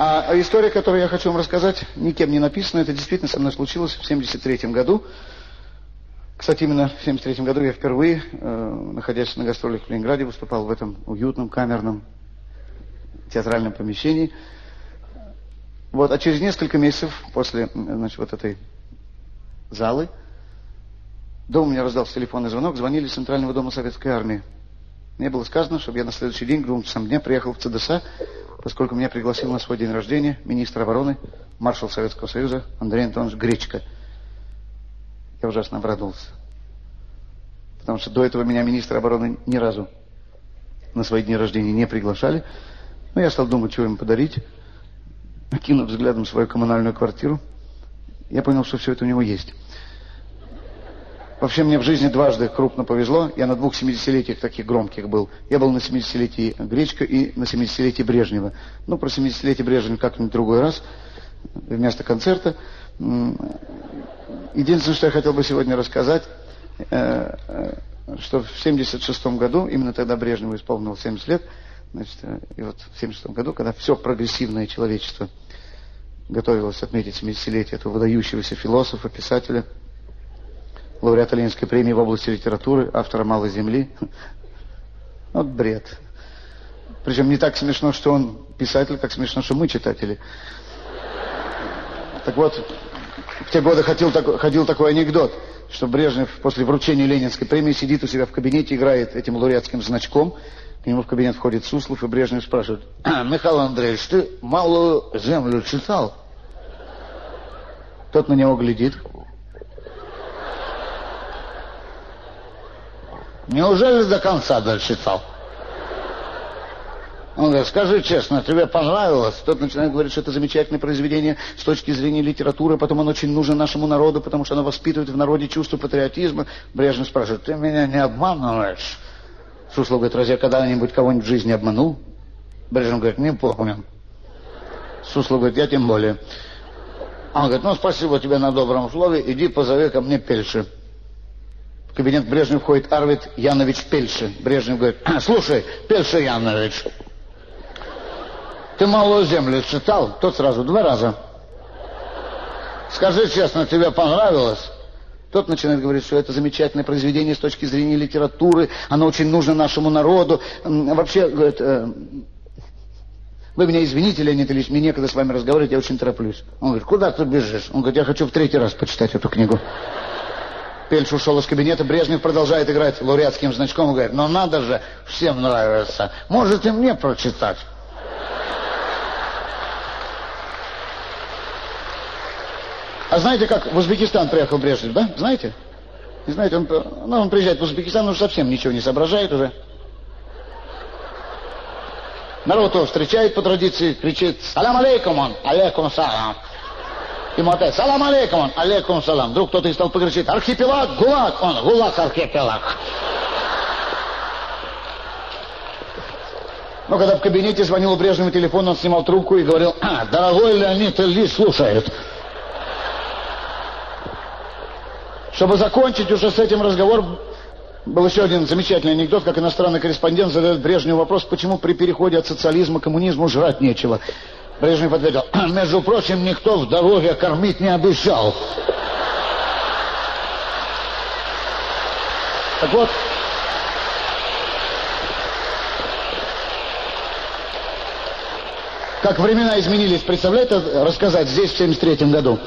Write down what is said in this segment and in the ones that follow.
А история, которую я хочу вам рассказать, никем не написана. Это действительно со мной случилось в 73 году. Кстати, именно в 73 году я впервые, э, находясь на гастролях в Ленинграде, выступал в этом уютном, камерном театральном помещении. Вот, а через несколько месяцев после значит, вот этой залы, дома у меня раздался телефонный звонок, звонили из Центрального дома Советской Армии. Мне было сказано, чтобы я на следующий день, к двум часам дня, приехал в ЦДСА, поскольку меня пригласил на свой день рождения министр обороны, маршал Советского Союза Андрей Антонович Гречко. Я ужасно обрадовался. Потому что до этого меня министр обороны ни разу на свои дни рождения не приглашали. Но я стал думать, что им подарить. Окинув взглядом свою коммунальную квартиру, я понял, что все это у него есть. Вообще мне в жизни дважды крупно повезло. Я на двух 70-летиях таких громких был. Я был на 70-летии Гречка и на 70-летии Брежнева. Ну, про 70-летие Брежнева как-нибудь другой раз, вместо концерта. Единственное, что я хотел бы сегодня рассказать, э, э, что в 76 году, именно тогда Брежневу исполнилось 70 лет, значит, э, и вот в 76 году, когда все прогрессивное человечество готовилось отметить 70-летие этого выдающегося философа, писателя, лауреата Ленинской премии в области литературы, автора «Малой земли». Вот бред. Причем не так смешно, что он писатель, как смешно, что мы читатели. Так вот, в те годы ходил, ходил такой анекдот, что Брежнев после вручения Ленинской премии сидит у себя в кабинете, играет этим лауреатским значком. К нему в кабинет входит Суслов, и Брежнев спрашивает, «А, Михаил Андреевич, ты «Малую землю» читал? Тот на него глядит. Неужели до конца дочитал? Он говорит, скажи честно, тебе понравилось? Тот начинает говорить, что это замечательное произведение с точки зрения литературы, потом он очень нужен нашему народу, потому что оно воспитывает в народе чувство патриотизма. Брежнев спрашивает, ты меня не обманываешь? Суслов говорит, разве я когда-нибудь кого-нибудь в жизни обманул? Брежнев говорит, не помню. Суслов говорит, я тем более. Он говорит, ну спасибо тебе на добром слове, иди позови ко мне Пельши кабинет Брежнев входит Арвид Янович Пельши. Брежнев говорит, слушай, Пельши Янович, ты «Малую землю» читал? Тот сразу, два раза. Скажи честно, тебе понравилось? Тот начинает говорить, что это замечательное произведение с точки зрения литературы, оно очень нужно нашему народу. Вообще, говорит, э, вы меня извините, Леонид Ильич, мне некогда с вами разговаривать, я очень тороплюсь. Он говорит, куда ты бежишь? Он говорит, я хочу в третий раз почитать эту книгу. Пельш ушел из кабинета, Брежнев продолжает играть лауреатским значком и говорит, ну надо же, всем нравится, может и мне прочитать. А знаете, как в Узбекистан приехал Брежнев, да? Знаете? Не знаете, он, ну, он приезжает в Узбекистан, он уже совсем ничего не соображает уже. Народ его встречает по традиции, кричит «Салам алейкум он! Алейкум салам!» Ему опять «Салам алейкум он! Алейкум салам!» Вдруг кто-то из толпы кричит «Архипелаг! ГУЛАГ!» Он «ГУЛАГ архипелаг!» Но когда в кабинете звонил Брежневу телефон, он снимал трубку и говорил «А, дорогой Леонид Ильич слушает». Чтобы закончить уже с этим разговором, был еще один замечательный анекдот, как иностранный корреспондент задает Брежневу вопрос, почему при переходе от социализма к коммунизму жрать нечего. Брежнев ответил, между прочим, никто в дороге кормить не обещал. Так вот, как времена изменились, представляете, рассказать здесь в 73 году.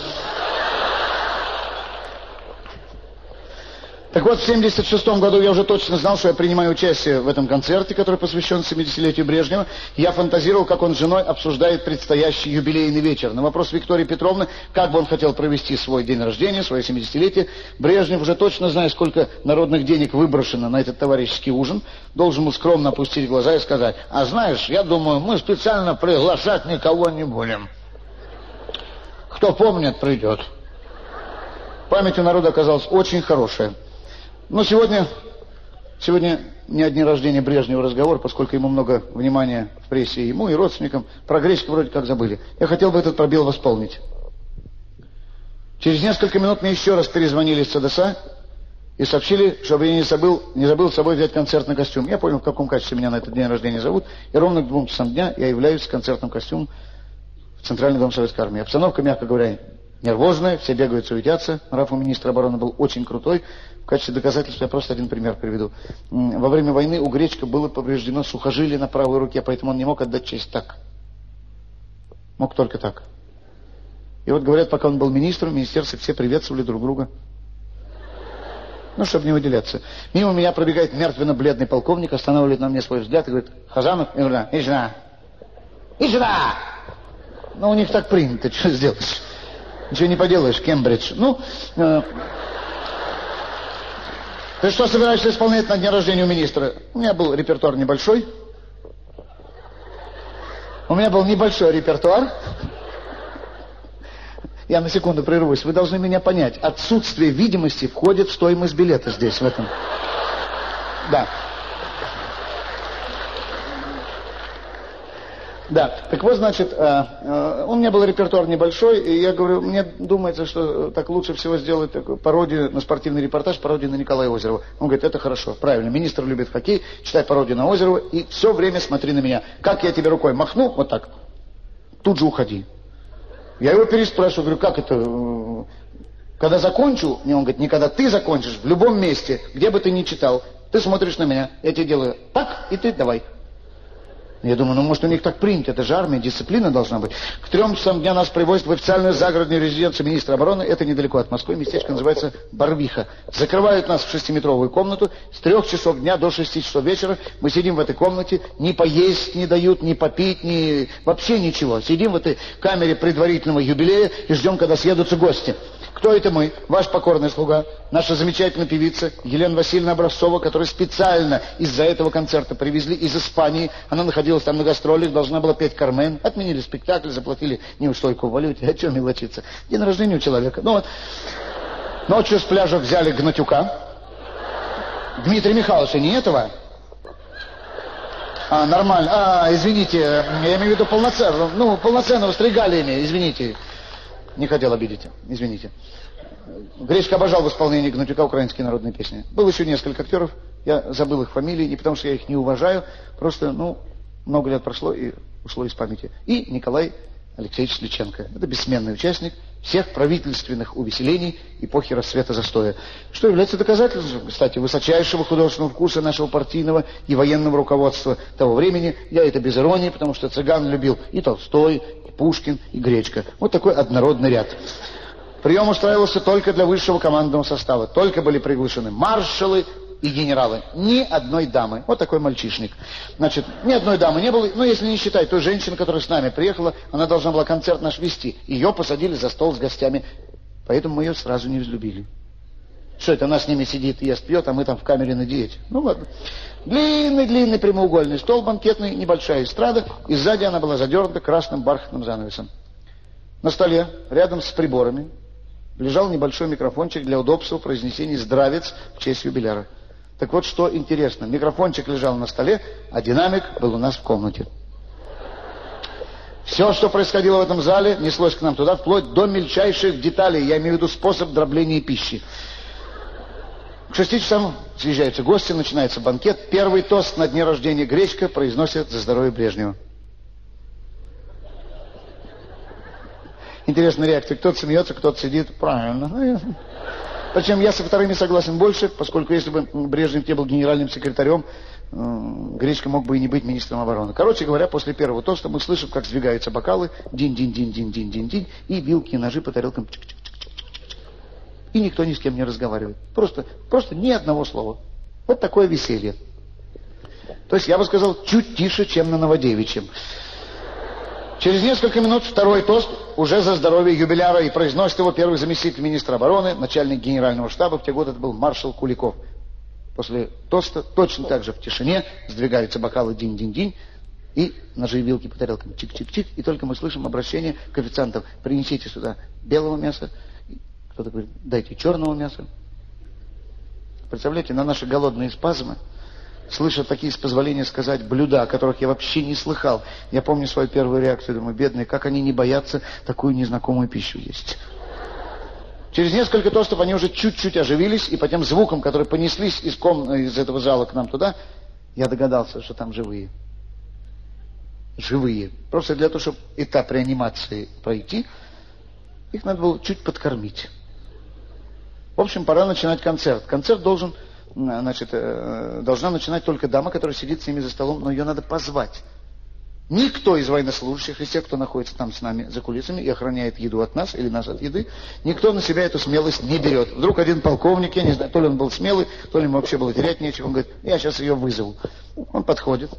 Так вот, в 1976 году я уже точно знал, что я принимаю участие в этом концерте, который посвящен 70-летию Брежнева. Я фантазировал, как он с женой обсуждает предстоящий юбилейный вечер. На вопрос Виктории Петровны, как бы он хотел провести свой день рождения, свое 70-летие, Брежнев, уже точно зная, сколько народных денег выброшено на этот товарищеский ужин, должен был скромно опустить глаза и сказать, а знаешь, я думаю, мы специально приглашать никого не будем. Кто помнит, придет. Память у народа оказалась очень хорошая. Но сегодня, сегодня не одни рождения Брежнева разговор, поскольку ему много внимания в прессе ему и родственникам. Про Гречка вроде как забыли. Я хотел бы этот пробел восполнить. Через несколько минут мне еще раз перезвонили из ЦДСА и сообщили, чтобы я не забыл, не забыл с собой взять концертный костюм. Я понял, в каком качестве меня на этот день рождения зовут. И ровно к двум часам дня я являюсь концертным костюмом в Центральный дом Советской Армии. Обстановка, мягко говоря, нервозная, все бегают, суетятся. Нрав у министра обороны был очень крутой. В качестве доказательства я просто один пример приведу. Во время войны у Гречка было повреждено сухожилие на правой руке, поэтому он не мог отдать честь так. Мог только так. И вот говорят, пока он был министром, в министерстве все приветствовали друг друга. Ну, чтобы не выделяться. Мимо меня пробегает мертвенно-бледный полковник, останавливает на мне свой взгляд и говорит, Хазанов, и сюда. Иди сюда! Ну, у них так принято, что сделаешь? Ничего не поделаешь, Кембридж. Ну, э, ты что собираешься исполнять на дне рождения у министра? У меня был репертуар небольшой. У меня был небольшой репертуар. Я на секунду прервусь. Вы должны меня понять. Отсутствие видимости входит в стоимость билета здесь, в этом. Да. Да, так вот, значит, э, э, у меня был репертуар небольшой, и я говорю, мне думается, что так лучше всего сделать такую пародию на спортивный репортаж, пародию на Николая Озерова. Он говорит, это хорошо, правильно, министр любит хоккей, читай пародию на Озерова, и все время смотри на меня. Как я тебе рукой махну, вот так, тут же уходи. Я его переспрашиваю, говорю, как это, когда закончу, мне он говорит, не когда ты закончишь, в любом месте, где бы ты ни читал, ты смотришь на меня, я тебе делаю так, и ты давай. Я думаю, ну может у них так принято, это же армия, дисциплина должна быть. К трем часам дня нас привозят в официальную загородную резиденцию министра обороны, это недалеко от Москвы, местечко называется Барвиха. Закрывают нас в шестиметровую комнату, с трех часов дня до шести часов вечера мы сидим в этой комнате, ни поесть не дают, ни попить, ни вообще ничего. Сидим в этой камере предварительного юбилея и ждем, когда съедутся гости. Кто это мы? Ваш покорный слуга, наша замечательная певица Елена Васильевна Образцова, которую специально из-за этого концерта привезли из Испании. Она находилась там на гастролях, должна была петь Кармен. Отменили спектакль, заплатили неустойку в валюте. О чем мелочиться? День рождения у человека. Ну вот, ночью с пляжа взяли Гнатюка. Дмитрия Михайловича, не этого? А, нормально. А, извините, я имею в виду полноценного, ну, полноценного с регалиями, извините. Не хотел обидеть, извините. Гречка обожал в исполнении Гнатюка украинские народные песни. Было еще несколько актеров, я забыл их фамилии, не потому что я их не уважаю, просто, ну, много лет прошло и ушло из памяти. И Николай Алексеевич Сличенко. Это бессменный участник всех правительственных увеселений эпохи расцвета застоя. Что является доказательством, кстати, высочайшего художественного вкуса нашего партийного и военного руководства того времени. Я это без иронии, потому что цыган любил и Толстой, Пушкин и Гречка. Вот такой однородный ряд. Прием устраивался только для высшего командного состава. Только были приглашены маршалы и генералы. Ни одной дамы. Вот такой мальчишник. Значит, ни одной дамы не было. Ну, если не считать той женщины, которая с нами приехала, она должна была концерт наш вести. Ее посадили за стол с гостями. Поэтому мы ее сразу не взлюбили. Что это, она с ними сидит, ест, пьет, а мы там в камере на диете. Ну ладно. Длинный-длинный прямоугольный стол банкетный, небольшая эстрада, и сзади она была задернута красным бархатным занавесом. На столе, рядом с приборами, лежал небольшой микрофончик для удобства произнесения «Здравец» в честь юбиляра. Так вот, что интересно, микрофончик лежал на столе, а динамик был у нас в комнате. Все, что происходило в этом зале, неслось к нам туда, вплоть до мельчайших деталей, я имею в виду способ дробления пищи. К шести часам съезжаются гости, начинается банкет. Первый тост на дне рождения Гречка произносит за здоровье Брежнева. Интересная реакция. Кто-то смеется, кто-то сидит. Правильно. Причем я со вторыми согласен больше, поскольку если бы Брежнев не был генеральным секретарем, Гречка мог бы и не быть министром обороны. Короче говоря, после первого тоста мы слышим, как сдвигаются бокалы, динь-динь-динь-динь-динь-динь, и вилки и ножи по тарелкам чик-чик. И никто ни с кем не разговаривает. Просто, просто ни одного слова. Вот такое веселье. То есть, я бы сказал, чуть тише, чем на Новодевичьем. Через несколько минут второй тост уже за здоровье юбиляра и произносит его первый заместитель министра обороны, начальник генерального штаба. В те годы это был маршал Куликов. После тоста точно так же в тишине сдвигаются бокалы динь-динь-динь и ножи и вилки по тарелкам чик-чик-чик. И только мы слышим обращение к официантам. Принесите сюда белого мяса, кто-то говорит, дайте черного мяса. Представляете, на наши голодные спазмы слышат такие, с позволения сказать, блюда, о которых я вообще не слыхал. Я помню свою первую реакцию, думаю, бедные, как они не боятся такую незнакомую пищу есть. Через несколько тостов они уже чуть-чуть оживились, и по тем звукам, которые понеслись из, ком... из этого зала к нам туда, я догадался, что там живые. живые. Просто для того, чтобы этап реанимации пройти, их надо было чуть подкормить. В общем, пора начинать концерт. Концерт должен, значит, э, должна начинать только дама, которая сидит с ними за столом, но ее надо позвать. Никто из военнослужащих, из тех, кто находится там с нами за кулисами и охраняет еду от нас или нас от еды, никто на себя эту смелость не берет. Вдруг один полковник, я не знаю, то ли он был смелый, то ли ему вообще было терять нечего, он говорит, я сейчас ее вызову. Он подходит,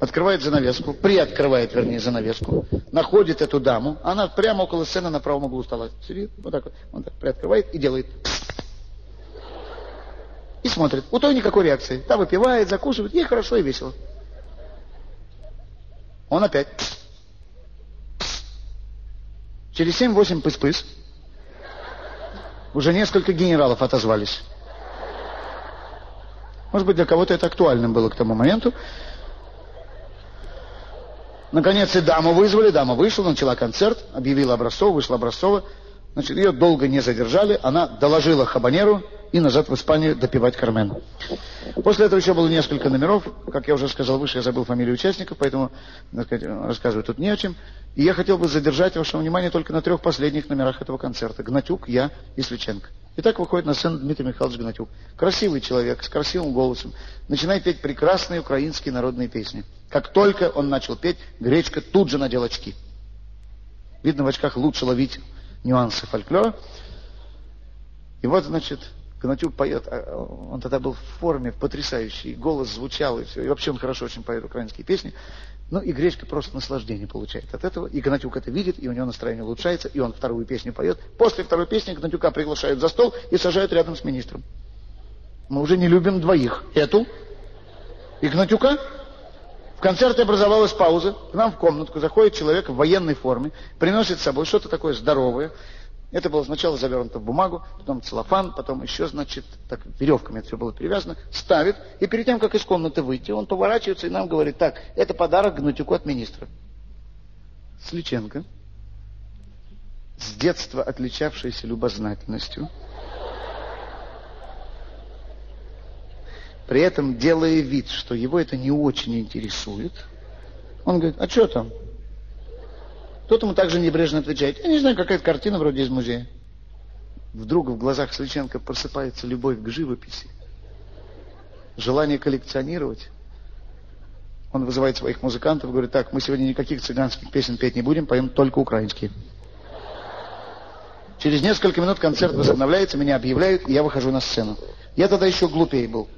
открывает занавеску, приоткрывает, вернее, занавеску, находит эту даму, она прямо около сцены на правом углу стола сидит, вот так вот, он так приоткрывает и делает и смотрит. У той никакой реакции. Та выпивает, закусывает, ей хорошо и весело. Он опять. Через семь-восемь пыс-пыс уже несколько генералов отозвались. Может быть, для кого-то это актуальным было к тому моменту. Наконец и даму вызвали, дама вышла, начала концерт, объявила Образцова, вышла Образцова. Значит, ее долго не задержали, она доложила Хабанеру, и назад в Испанию допивать Кармен. После этого еще было несколько номеров. Как я уже сказал выше, я забыл фамилию участников, поэтому сказать, рассказывать тут не о чем. И я хотел бы задержать ваше внимание только на трех последних номерах этого концерта. Гнатюк, я и Сличенко. Итак, выходит на сцену Дмитрий Михайлович Гнатюк. Красивый человек, с красивым голосом. Начинает петь прекрасные украинские народные песни. Как только он начал петь, Гречка тут же надел очки. Видно, в очках лучше ловить нюансы фольклора. И вот, значит, Гнатюк поет, а, он тогда был в форме потрясающий, голос звучал и все. И вообще он хорошо очень поет украинские песни. Ну и Гречка просто наслаждение получает от этого. И Гнатюк это видит, и у него настроение улучшается, и он вторую песню поет. После второй песни Гнатюка приглашают за стол и сажают рядом с министром. Мы уже не любим двоих. Эту и Гнатюка. В концерте образовалась пауза. К нам в комнатку заходит человек в военной форме, приносит с собой что-то такое здоровое, это было сначала завернуто в бумагу, потом целлофан, потом еще, значит, так веревками это все было перевязано, ставит, и перед тем, как из комнаты выйти, он поворачивается и нам говорит, так, это подарок Гнатюку от министра. Сличенко, с детства отличавшийся любознательностью, при этом делая вид, что его это не очень интересует, он говорит, а что там? Тот ему также небрежно отвечает, я не знаю, какая-то картина вроде из музея. Вдруг в глазах Сличенко просыпается любовь к живописи, желание коллекционировать. Он вызывает своих музыкантов, говорит, так, мы сегодня никаких цыганских песен петь не будем, поем только украинские. Через несколько минут концерт возобновляется, меня объявляют, и я выхожу на сцену. Я тогда еще глупее был.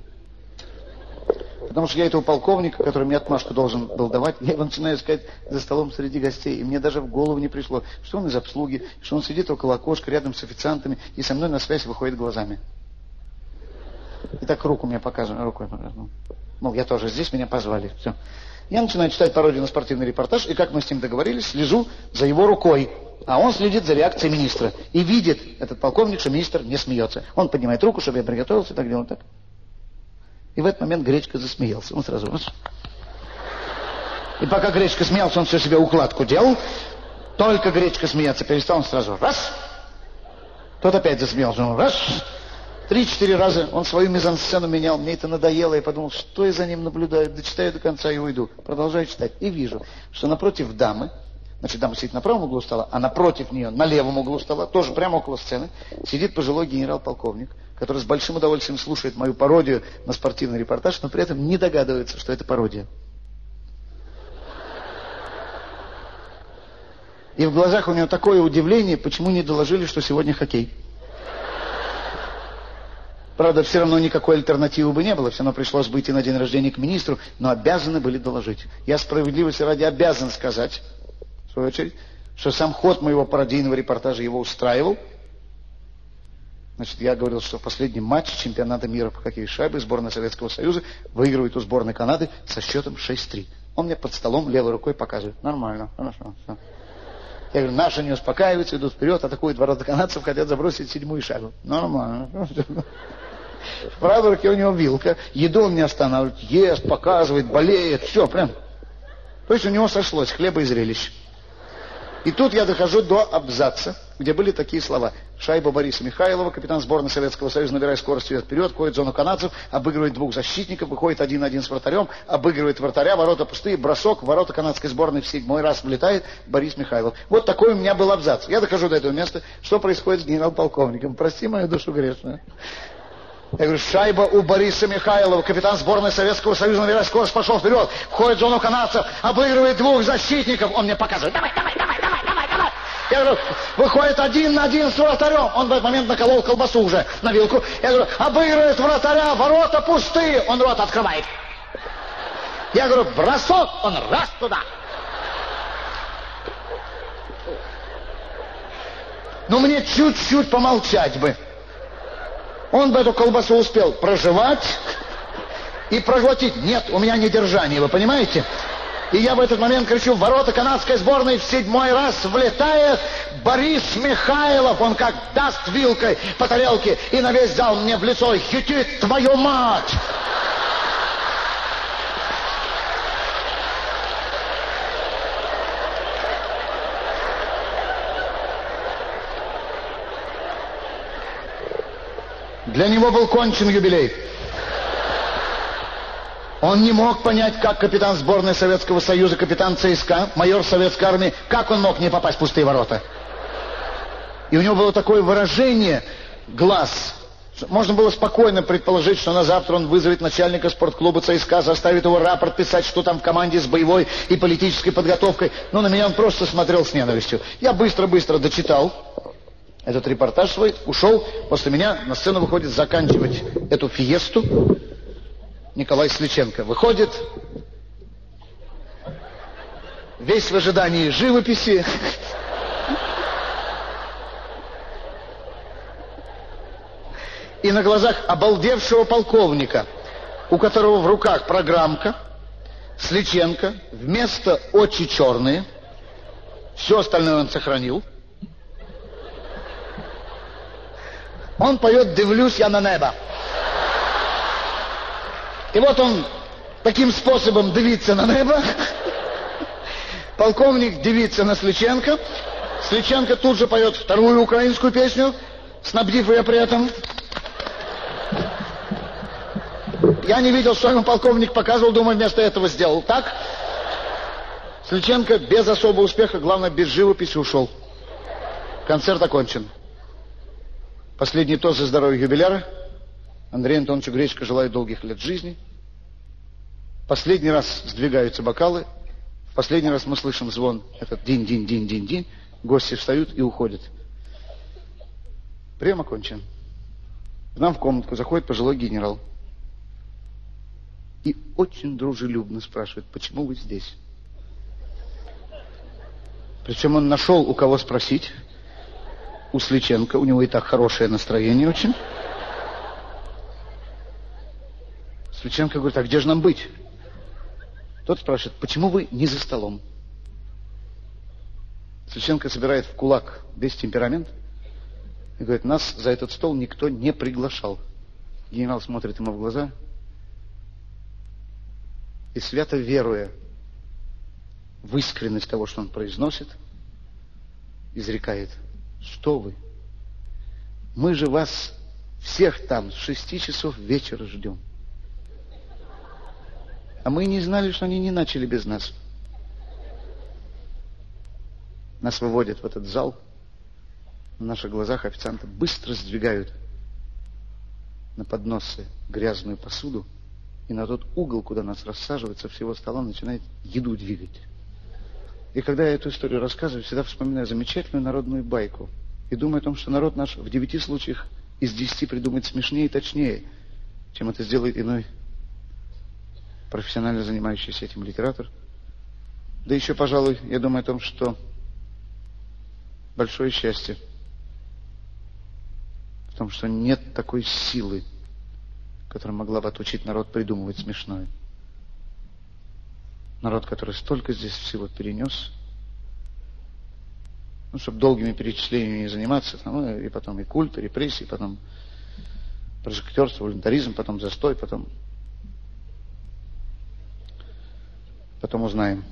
Потому что я этого полковника, который мне отмашку должен был давать, я его начинаю искать за столом среди гостей. И мне даже в голову не пришло, что он из обслуги, что он сидит около окошка рядом с официантами и со мной на связь выходит глазами. И так руку мне показывает, рукой. Мол, я тоже здесь, меня позвали. Все. Я начинаю читать пародию на спортивный репортаж, и как мы с ним договорились, слежу за его рукой. А он следит за реакцией министра. И видит этот полковник, что министр не смеется. Он поднимает руку, чтобы я приготовился, так делает так. И в этот момент Гречка засмеялся. Он сразу... И пока Гречка смеялся, он все себе укладку делал. Только Гречка смеяться перестал, он сразу раз. Тот опять засмеялся. Он раз. Три-четыре раза он свою мизансцену менял. Мне это надоело. Я подумал, что я за ним наблюдаю. Дочитаю до конца и уйду. Продолжаю читать. И вижу, что напротив дамы, значит, дама сидит на правом углу стола, а напротив нее, на левом углу стола, тоже прямо около сцены, сидит пожилой генерал-полковник который с большим удовольствием слушает мою пародию на спортивный репортаж, но при этом не догадывается, что это пародия. И в глазах у него такое удивление, почему не доложили, что сегодня хоккей. Правда, все равно никакой альтернативы бы не было. Все равно пришлось бы идти на день рождения к министру, но обязаны были доложить. Я справедливости ради обязан сказать, в свою очередь, что сам ход моего пародийного репортажа его устраивал – Значит, я говорил, что в последнем матче чемпионата мира по хоккею шайбы сборная Советского Союза выигрывает у сборной Канады со счетом 6-3. Он мне под столом левой рукой показывает. Нормально, хорошо. Все. Я говорю, наши не успокаиваются, идут вперед, атакуют ворота канадцев, хотят забросить седьмую шагу. Нормально. В правой руке у него вилка, еду он не останавливает, ест, показывает, болеет, все, прям. То есть у него сошлось хлеба и зрелищ. И тут я дохожу до абзаца, где были такие слова. Шайба Бориса Михайлова, капитан сборной Советского Союза, набирая скорость вперед, вперед, входит в зону канадцев, обыгрывает двух защитников, выходит один-один с вратарем, обыгрывает вратаря, ворота пустые, бросок, ворота канадской сборной в седьмой раз влетает Борис Михайлов. Вот такой у меня был абзац. Я дохожу до этого места, что происходит с генерал-полковником. Прости мою душу грешную. Я говорю, шайба у Бориса Михайлова, капитан сборной Советского Союза, набирая скорость, пошел вперед, входит зону канадцев, обыгрывает двух защитников. Он мне показывает, давай, давай, давай, давай, давай, давай. Я говорю, выходит один на один с вратарем. Он в этот момент наколол колбасу уже на вилку. Я говорю, обыгрывает вратаря, ворота пустые. Он рот открывает. Я говорю, бросок, он раз туда. Ну, мне чуть-чуть помолчать бы. Он бы эту колбасу успел проживать и проглотить. Нет, у меня недержание, вы понимаете? И я в этот момент кричу, в ворота канадской сборной в седьмой раз влетает Борис Михайлов. Он как даст вилкой по тарелке и на весь зал мне в лицо хитит твою мать. Для него был кончен юбилей. Он не мог понять, как капитан сборной Советского Союза, капитан ЦСКА, майор Советской Армии, как он мог не попасть в пустые ворота. И у него было такое выражение глаз. Можно было спокойно предположить, что на завтра он вызовет начальника спортклуба ЦСКА, заставит его рапорт писать, что там в команде с боевой и политической подготовкой. Но на меня он просто смотрел с ненавистью. Я быстро-быстро дочитал этот репортаж свой, ушел. После меня на сцену выходит заканчивать эту фиесту Николай Сличенко. Выходит, весь в ожидании живописи. И на глазах обалдевшего полковника, у которого в руках программка, Сличенко, вместо очи черные, все остальное он сохранил – Он поет «Дивлюсь я на небо». И вот он таким способом дивится на небо. Полковник дивится на Сличенко. Сличенко тут же поет вторую украинскую песню, снабдив ее при этом. Я не видел, что ему полковник показывал, думаю, вместо этого сделал так. Сличенко без особого успеха, главное, без живописи ушел. Концерт окончен. Последний тост за здоровье юбиляра. Андрей Антоновичу Гречко желаю долгих лет жизни. Последний раз сдвигаются бокалы. В последний раз мы слышим звон. Этот дин-дин-дин-дин-дин. Гости встают и уходят. Прием окончен. К нам в комнатку заходит пожилой генерал. И очень дружелюбно спрашивает, почему вы здесь? Причем он нашел, у кого спросить у Сличенко, у него и так хорошее настроение очень. Сличенко говорит, а где же нам быть? Тот спрашивает, почему вы не за столом? Сличенко собирает в кулак весь темперамент и говорит, нас за этот стол никто не приглашал. Генерал смотрит ему в глаза и свято веруя в искренность того, что он произносит, изрекает – что вы? Мы же вас всех там с шести часов вечера ждем. А мы не знали, что они не начали без нас. Нас выводят в этот зал. На наших глазах официанты быстро сдвигают на подносы грязную посуду. И на тот угол, куда нас рассаживают, со всего стола начинает еду двигать. И когда я эту историю рассказываю, всегда вспоминаю замечательную народную байку. И думаю о том, что народ наш в девяти случаях из десяти придумает смешнее и точнее, чем это сделает иной профессионально занимающийся этим литератор. Да еще, пожалуй, я думаю о том, что большое счастье в том, что нет такой силы, которая могла бы отучить народ придумывать смешное. Народ, который столько здесь всего перенес, ну, чтобы долгими перечислениями не заниматься, ну, и потом и культ, и репрессии, потом прожектерство, волонтаризм, потом застой, потом потом узнаем.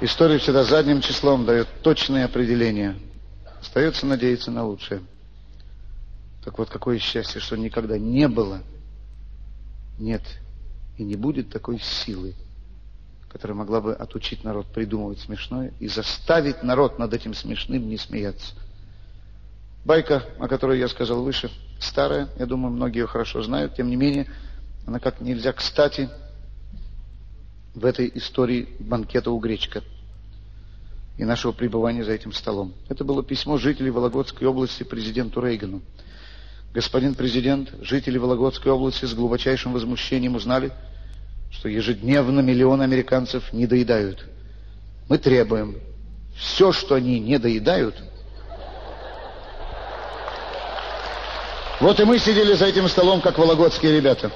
История всегда задним числом дает точные определения Остается надеяться на лучшее. Так вот, какое счастье, что никогда не было, нет и не будет такой силы, которая могла бы отучить народ придумывать смешное и заставить народ над этим смешным не смеяться. Байка, о которой я сказал выше, старая, я думаю, многие ее хорошо знают, тем не менее, она как нельзя кстати в этой истории банкета у Гречка и нашего пребывания за этим столом. Это было письмо жителей Вологодской области президенту Рейгану. Господин президент, жители Вологодской области с глубочайшим возмущением узнали, что ежедневно миллионы американцев не доедают. Мы требуем все, что они не доедают. Вот и мы сидели за этим столом, как вологодские ребята.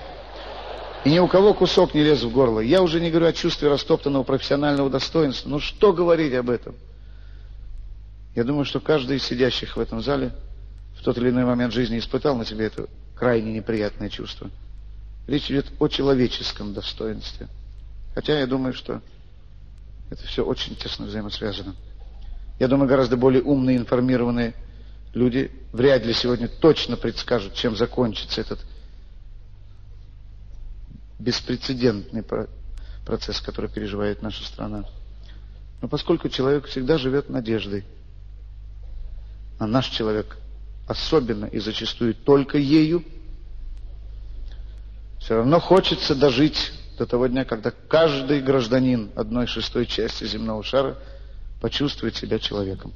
И ни у кого кусок не лез в горло. Я уже не говорю о чувстве растоптанного профессионального достоинства. Ну что говорить об этом? Я думаю, что каждый из сидящих в этом зале в тот или иной момент жизни испытал на себе это крайне неприятное чувство. Речь идет о человеческом достоинстве. Хотя я думаю, что это все очень тесно взаимосвязано. Я думаю, гораздо более умные, информированные люди вряд ли сегодня точно предскажут, чем закончится этот беспрецедентный процесс, который переживает наша страна. Но поскольку человек всегда живет надеждой, а наш человек особенно и зачастую только ею, все равно хочется дожить до того дня, когда каждый гражданин одной шестой части земного шара почувствует себя человеком.